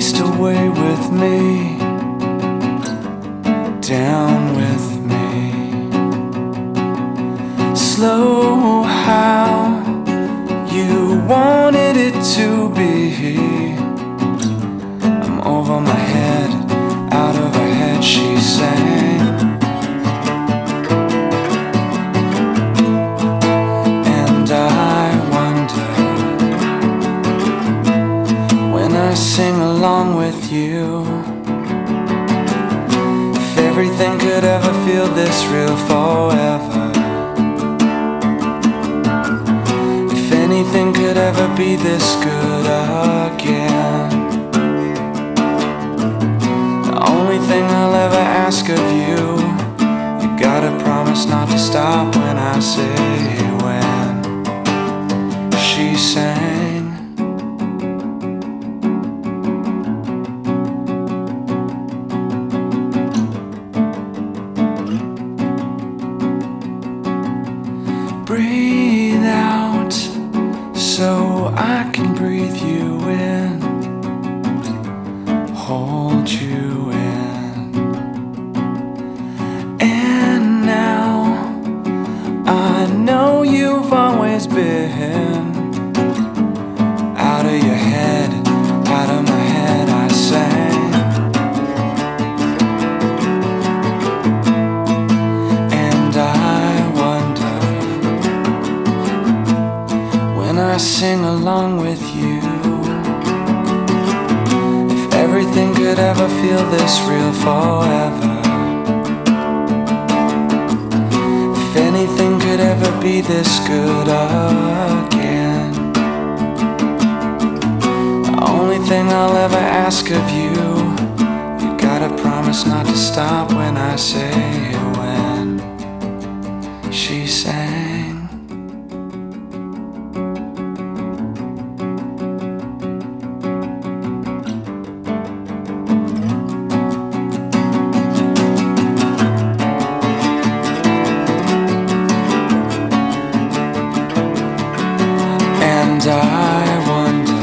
waste away with me. Down with me. Slow with you. If everything could ever feel this real forever. If anything could ever be this good again. Out of your head, out of my head. I sang. And I wonder when I sing along with you if everything could ever feel this real forever. Be this good again. The only thing I'll ever ask of you, you gotta promise not to stop when I say when she sang. And I wonder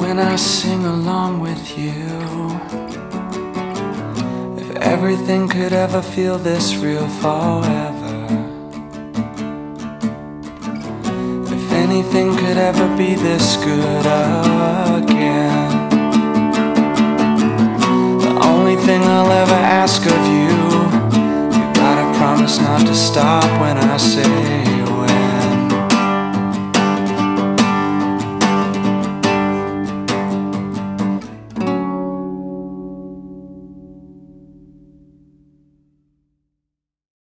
when I sing along with you if everything could ever feel this real forever. If anything could ever be this good oh. Not to stop when I say